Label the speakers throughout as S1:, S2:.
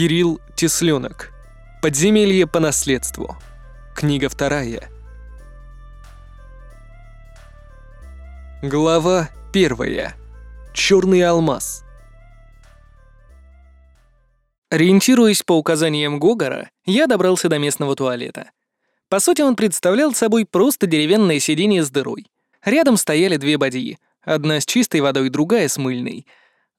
S1: Кирилл Тесленок. Подземелье по наследству. Книга вторая. Глава первая. Черный алмаз. Ориентируясь по указаниям Гогора, я добрался до местного туалета. По сути, он представлял собой просто деревянное сиденье с дырой. Рядом стояли две бадьи, одна с чистой водой, другая с мыльной.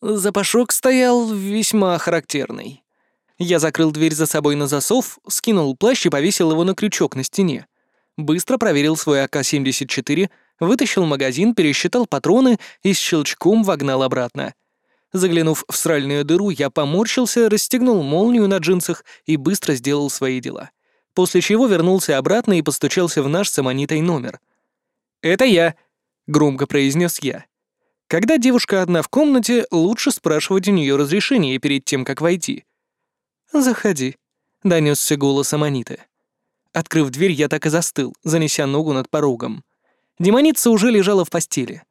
S1: Запашок стоял весьма характерный. Я закрыл дверь за собой на засов, скинул плащ и повесил его на крючок на стене. Быстро проверил свой АК-74, вытащил магазин, пересчитал патроны и с щелчком вогнал обратно. Заглянув в сральную дыру, я поморщился, расстегнул молнию на джинсах и быстро сделал свои дела. После чего вернулся обратно и постучался в наш с номер. «Это я», — громко произнес я. Когда девушка одна в комнате, лучше спрашивать у нее разрешение перед тем, как войти. «Заходи», — донесся голос Аманиты. Открыв дверь, я так и застыл, занеся ногу над порогом. Демоница уже лежала в постели.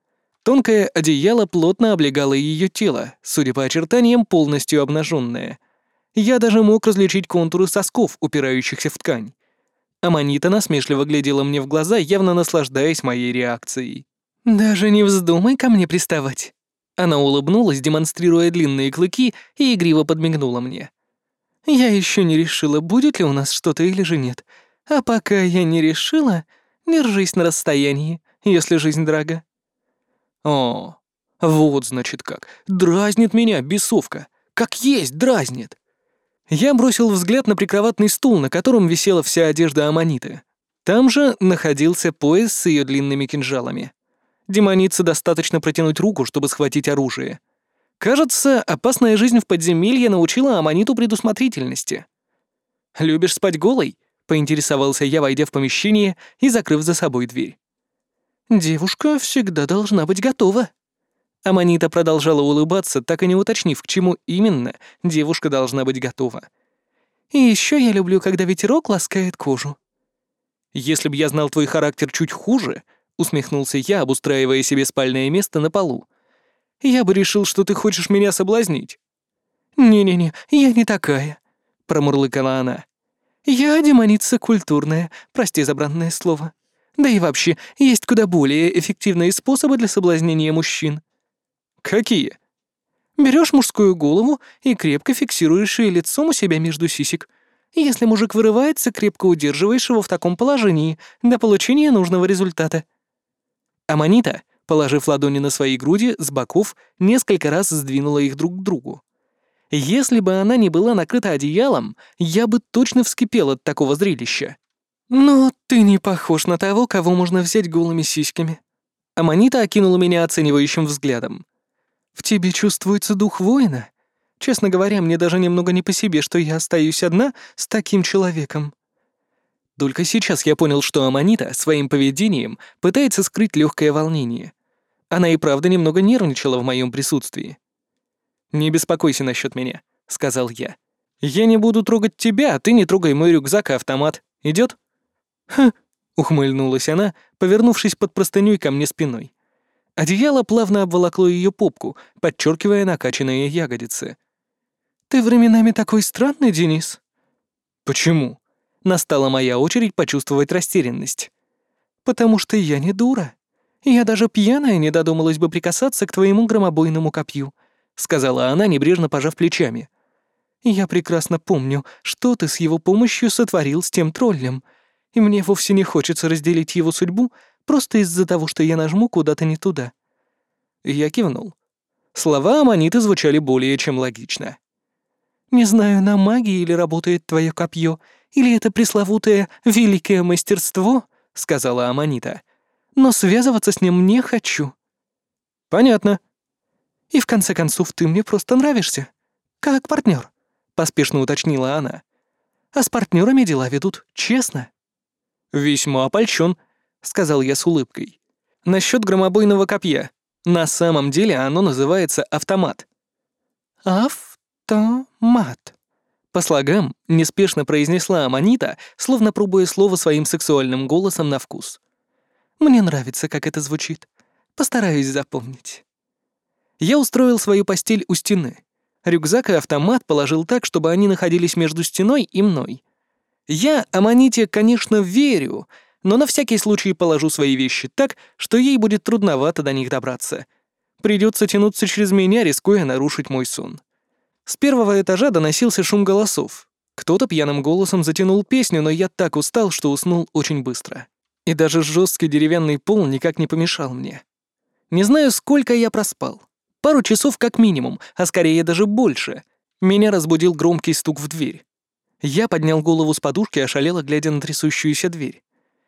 S1: Тонкое одеяло плотно облегало ее тело, судя по очертаниям, полностью обнаженное. Я даже мог различить контуры сосков, упирающихся в ткань. Аманита насмешливо глядела мне в глаза, явно наслаждаясь моей реакцией. «Даже не вздумай ко мне приставать». Она улыбнулась, демонстрируя длинные клыки, и игриво подмигнула мне. Я еще не решила, будет ли у нас что-то или же нет. А пока я не решила, держись на расстоянии, если жизнь дорога. О, вот значит как. Дразнит меня, бесовка. Как есть дразнит. Я бросил взгляд на прикроватный стул, на котором висела вся одежда Аманиты. Там же находился пояс с ее длинными кинжалами. Демонице достаточно протянуть руку, чтобы схватить оружие. Кажется, опасная жизнь в подземелье научила Аманиту предусмотрительности. «Любишь спать голой?» — поинтересовался я, войдя в помещение и закрыв за собой дверь. «Девушка всегда должна быть готова». Аманита продолжала улыбаться, так и не уточнив, к чему именно девушка должна быть готова. «И еще я люблю, когда ветерок ласкает кожу». «Если б я знал твой характер чуть хуже», — усмехнулся я, обустраивая себе спальное место на полу, я бы решил, что ты хочешь меня соблазнить». «Не-не-не, я не такая», — промурлыкала она. «Я демоница культурная, прости за бранное слово. Да и вообще, есть куда более эффективные способы для соблазнения мужчин». «Какие?» Берешь мужскую голову и крепко фиксируешь ее лицом у себя между сисек. Если мужик вырывается, крепко удерживаешь его в таком положении до получения нужного результата. Аманита Положив ладони на свои груди, с боков несколько раз сдвинула их друг к другу. Если бы она не была накрыта одеялом, я бы точно вскипел от такого зрелища. «Но ты не похож на того, кого можно взять голыми сиськами». Аманита окинула меня оценивающим взглядом. «В тебе чувствуется дух воина? Честно говоря, мне даже немного не по себе, что я остаюсь одна с таким человеком». Только сейчас я понял, что Аманита своим поведением пытается скрыть легкое волнение. Она и правда немного нервничала в моем присутствии. «Не беспокойся насчет меня», — сказал я. «Я не буду трогать тебя, а ты не трогай мой рюкзак и автомат. Идет? «Хм», — ухмыльнулась она, повернувшись под простыней ко мне спиной. Одеяло плавно обволокло ее попку, подчеркивая накачанные ягодицы. «Ты временами такой странный, Денис». «Почему?» Настала моя очередь почувствовать растерянность. «Потому что я не дура», «Я даже пьяная не додумалась бы прикасаться к твоему громобойному копью», — сказала она, небрежно пожав плечами. «Я прекрасно помню, что ты с его помощью сотворил с тем троллем, и мне вовсе не хочется разделить его судьбу просто из-за того, что я нажму куда-то не туда». Я кивнул. Слова Аманиты звучали более чем логично. «Не знаю, на магии или работает твое копье, или это пресловутое «великое мастерство», — сказала Аманита но связываться с ним не хочу». «Понятно». «И в конце концов ты мне просто нравишься. Как партнер, поспешно уточнила она. «А с партнерами дела ведут честно». «Весьма опольщен», — сказал я с улыбкой. «Насчет громобойного копья. На самом деле оно называется автомат». «Автомат», по слогам неспешно произнесла Аманита, словно пробуя слово своим сексуальным голосом на вкус. Мне нравится, как это звучит. Постараюсь запомнить. Я устроил свою постель у стены. Рюкзак и автомат положил так, чтобы они находились между стеной и мной. Я Аманите, конечно, верю, но на всякий случай положу свои вещи так, что ей будет трудновато до них добраться. Придется тянуться через меня, рискуя нарушить мой сон. С первого этажа доносился шум голосов. Кто-то пьяным голосом затянул песню, но я так устал, что уснул очень быстро. И даже жесткий деревянный пол никак не помешал мне. Не знаю, сколько я проспал. Пару часов как минимум, а скорее даже больше. Меня разбудил громкий стук в дверь. Я поднял голову с подушки, ошалело глядя на трясущуюся дверь.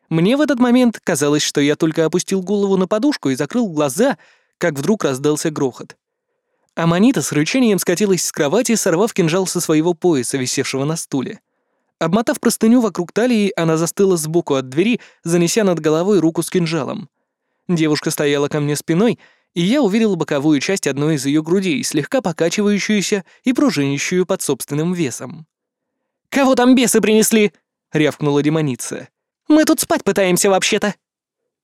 S1: Мне в этот момент казалось, что я только опустил голову на подушку и закрыл глаза, как вдруг раздался грохот. Аманита с рычанием скатилась с кровати, сорвав кинжал со своего пояса, висевшего на стуле. Обмотав простыню вокруг талии, она застыла сбоку от двери, занеся над головой руку с кинжалом. Девушка стояла ко мне спиной, и я увидел боковую часть одной из ее грудей, слегка покачивающуюся и пружинящую под собственным весом. «Кого там бесы принесли?» — рявкнула демоница. Мы тут спать пытаемся вообще-то».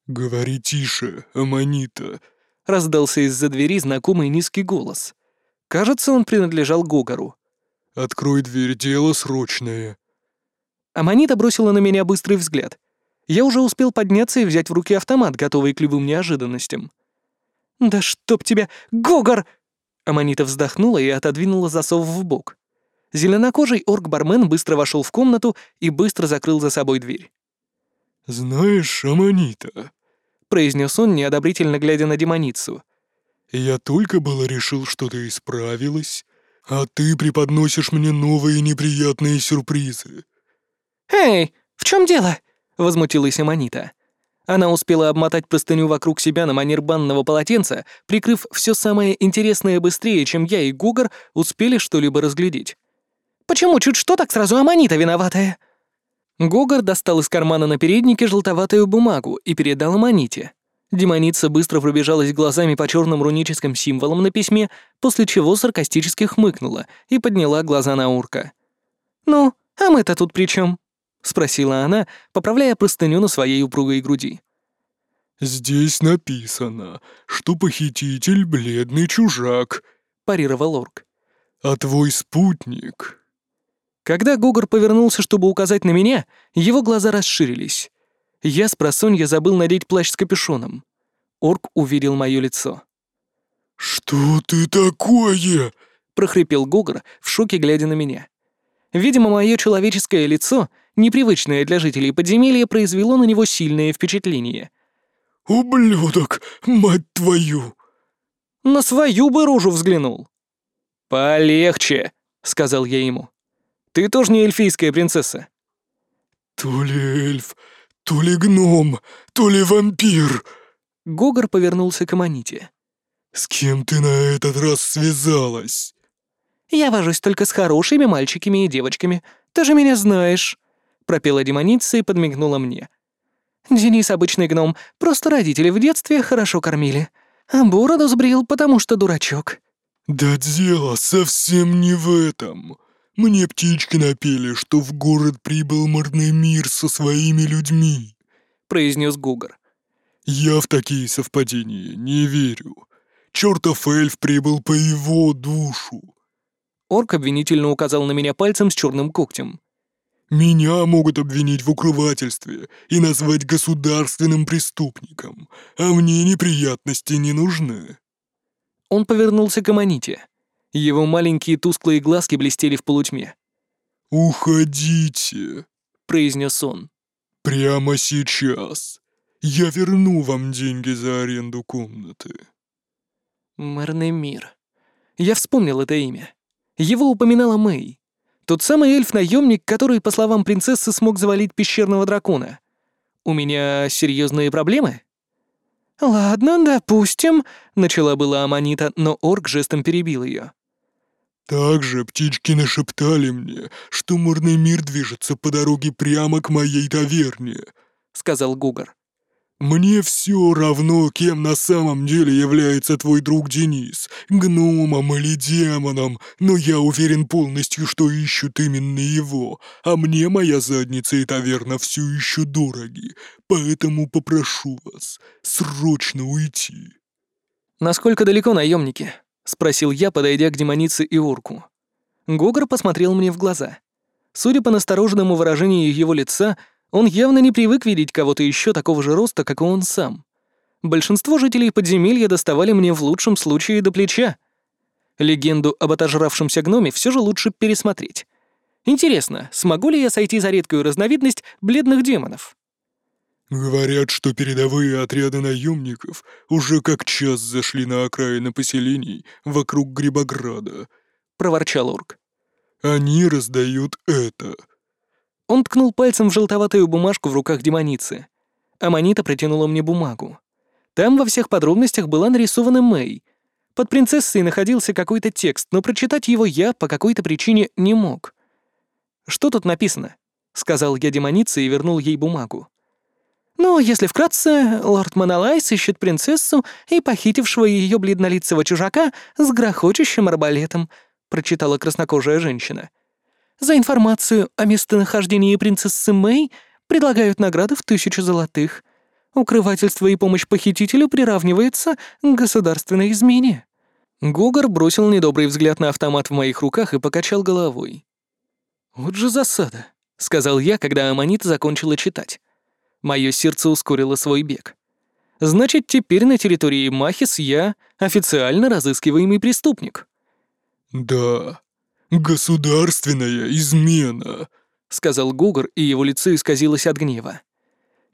S2: «Говори тише, Аманита», —
S1: раздался из-за двери знакомый низкий голос. Кажется, он принадлежал Гогору.
S2: «Открой дверь, дело срочное».
S1: Аманита бросила на меня быстрый взгляд. Я уже успел подняться и взять в руки автомат, готовый к любым неожиданностям. «Да чтоб тебя, Гогор!» Аманита вздохнула и отодвинула засов в бок. Зеленокожий орк-бармен быстро вошел в комнату и быстро закрыл за собой дверь.
S2: «Знаешь, Аманита», —
S1: произнес он, неодобрительно глядя на демоницу.
S2: «Я только было решил, что ты исправилась, а ты преподносишь мне новые неприятные сюрпризы».
S1: «Эй, в чем дело?» — возмутилась Аманита. Она успела обмотать простыню вокруг себя на манер банного полотенца, прикрыв все самое интересное быстрее, чем я и Гугар успели что-либо разглядеть. «Почему чуть что так сразу Аманита виноватая?» Гогар достал из кармана на переднике желтоватую бумагу и передал Аманите. Демоница быстро пробежалась глазами по черным руническим символам на письме, после чего саркастически хмыкнула и подняла глаза на урка. «Ну, а мы-то тут при чем? Спросила она, поправляя простыню на своей упругой груди.
S2: «Здесь написано, что похититель — бледный чужак», —
S1: парировал орк.
S2: «А твой спутник
S1: когда Гогор повернулся, чтобы указать на меня, его глаза расширились. Я с просонья забыл надеть плащ с капюшоном. Орк увидел мое лицо.
S2: «Что ты такое?»
S1: — прохрипел Гогор, в шоке глядя на меня. Видимо, мое человеческое лицо, непривычное для жителей подземелья, произвело на него сильное впечатление.
S2: «Ублюдок, мать твою!»
S1: На свою бы рожу взглянул. «Полегче», — сказал я ему. Ты тоже не эльфийская принцесса?»
S2: «То ли эльф, то ли гном, то ли вампир!»
S1: Гогор повернулся к Аманите.
S2: «С кем ты на этот раз связалась?»
S1: «Я вожусь только с хорошими мальчиками и девочками. Ты же меня знаешь», — пропела демоница и подмигнула мне. «Денис обычный гном, просто родители в детстве хорошо кормили. А бороду сбрил, потому что дурачок».
S2: «Да дело совсем не в этом», мне птички напели, что в город прибыл морный мир со своими людьми», —
S1: произнес Гугар.
S2: «Я в такие совпадения не верю. Чертов эльф прибыл по его душу».
S1: Орк обвинительно указал на меня пальцем с черным когтем.
S2: «Меня могут обвинить в укрывательстве и назвать государственным преступником, а мне неприятности не нужны».
S1: Он повернулся к Аманите. Его маленькие тусклые глазки блестели в полутьме.
S2: «Уходите», —
S1: произнес он.
S2: «Прямо сейчас. Я верну вам деньги за аренду комнаты».
S1: Мэрный мир. Я вспомнил это имя. Его упоминала Мэй. Тот самый эльф-наемник, который, по словам принцессы, смог завалить пещерного дракона. У меня серьезные проблемы? «Ладно, допустим», — начала была Аманита, но орк жестом перебил ее.
S2: Также птички нашептали мне, что морный мир движется по дороге прямо к моей таверне», — сказал Гугар. «Мне все равно, кем на самом деле является твой друг Денис, гномом или демоном, но я уверен полностью, что ищут именно его, а мне моя задница и таверна все еще дороги, поэтому попрошу вас срочно уйти».
S1: «Насколько далеко наемники?» — спросил я, подойдя к демонице и орку. Гогор посмотрел мне в глаза. Судя по настороженному выражению его лица, он явно не привык видеть кого-то еще такого же роста, как и он сам. Большинство жителей подземелья доставали мне в лучшем случае до плеча. Легенду об отожравшемся гноме все же лучше пересмотреть. Интересно, смогу ли я сойти за редкую разновидность бледных демонов?
S2: Говорят, что передовые отряды наемников уже как час зашли на окраины поселений вокруг Грибограда,
S1: проворчал орк.
S2: Они раздают это.
S1: Он ткнул пальцем в желтоватую бумажку в руках демоницы. Аманита протянула мне бумагу. Там во всех подробностях была нарисована Мэй. Под принцессой находился какой-то текст, но прочитать его я по какой-то причине не мог. «Что тут написано?» — сказал я демонице и вернул ей бумагу. «Ну, если вкратце, лорд Монолайс ищет принцессу и похитившего ее бледнолицего чужака с грохочущим арбалетом», — прочитала краснокожая женщина. «За информацию о местонахождении принцессы Мэй предлагают награды в тысячу золотых. Укрывательство и помощь похитителю приравнивается к государственной измене». Гогор бросил недобрый взгляд на автомат в моих руках и покачал головой. «Вот же засада», — сказал я, когда Аманит закончила читать. Мое сердце ускорило свой бег. Значит, теперь на территории Махис я официально разыскиваемый преступник.
S2: «Да, государственная измена», —
S1: сказал Гугар, и его лицо исказилось от гнева.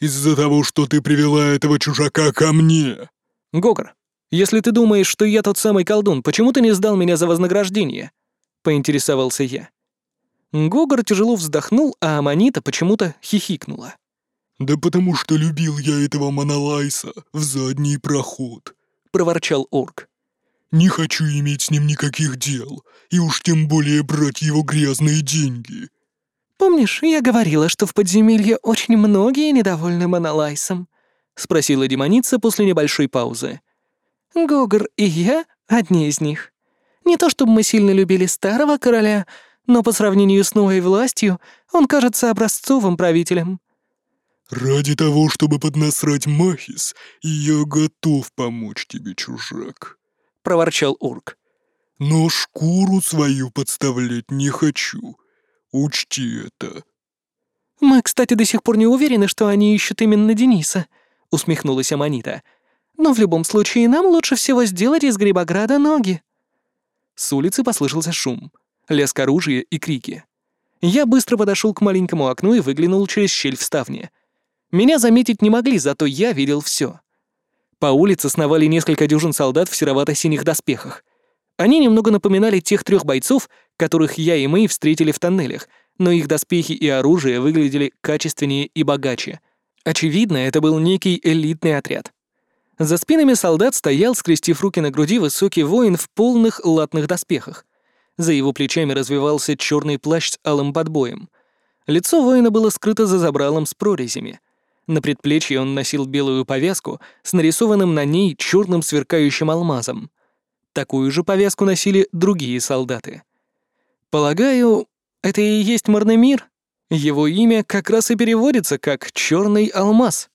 S2: «Из-за того, что ты привела этого чужака ко мне».
S1: «Гогар, если ты думаешь, что я тот самый колдун, почему ты не сдал меня за вознаграждение?» — поинтересовался я. Гогар тяжело вздохнул, а Аманита почему-то хихикнула.
S2: «Да потому что любил я этого Монолайса в задний проход», — проворчал орк. «Не хочу иметь с ним никаких дел, и уж тем более брать его грязные деньги».
S1: «Помнишь, я говорила, что в подземелье очень многие недовольны Монолайсом?» — спросила демоница после небольшой паузы. «Гогор и я — одни из них. Не то чтобы мы сильно любили старого короля, но по сравнению с новой властью он кажется образцовым правителем».
S2: «Ради того, чтобы поднасрать Махис, я готов помочь тебе, чужак», — проворчал орк. «Но шкуру свою подставлять не хочу. Учти это».
S1: «Мы, кстати, до сих пор не уверены, что они ищут именно Дениса», — усмехнулась Аманита. «Но в любом случае нам лучше всего сделать из Грибограда ноги». С улицы послышался шум, лязг оружия и крики. Я быстро подошел к маленькому окну и выглянул через щель в ставне — меня заметить не могли, зато я видел все. По улице сновали несколько дюжин солдат в серовато-синих доспехах. Они немного напоминали тех трех бойцов, которых я и мы встретили в тоннелях, но их доспехи и оружие выглядели качественнее и богаче. Очевидно, это был некий элитный отряд. За спинами солдат стоял, скрестив руки на груди, высокий воин в полных латных доспехах. За его плечами развивался черный плащ с алым подбоем. Лицо воина было скрыто за забралом с прорезями. На предплечье он носил белую повязку с нарисованным на ней черным сверкающим алмазом. Такую же повязку носили другие солдаты. Полагаю, это и есть Марнемир? Его имя как раз и переводится как «черный алмаз».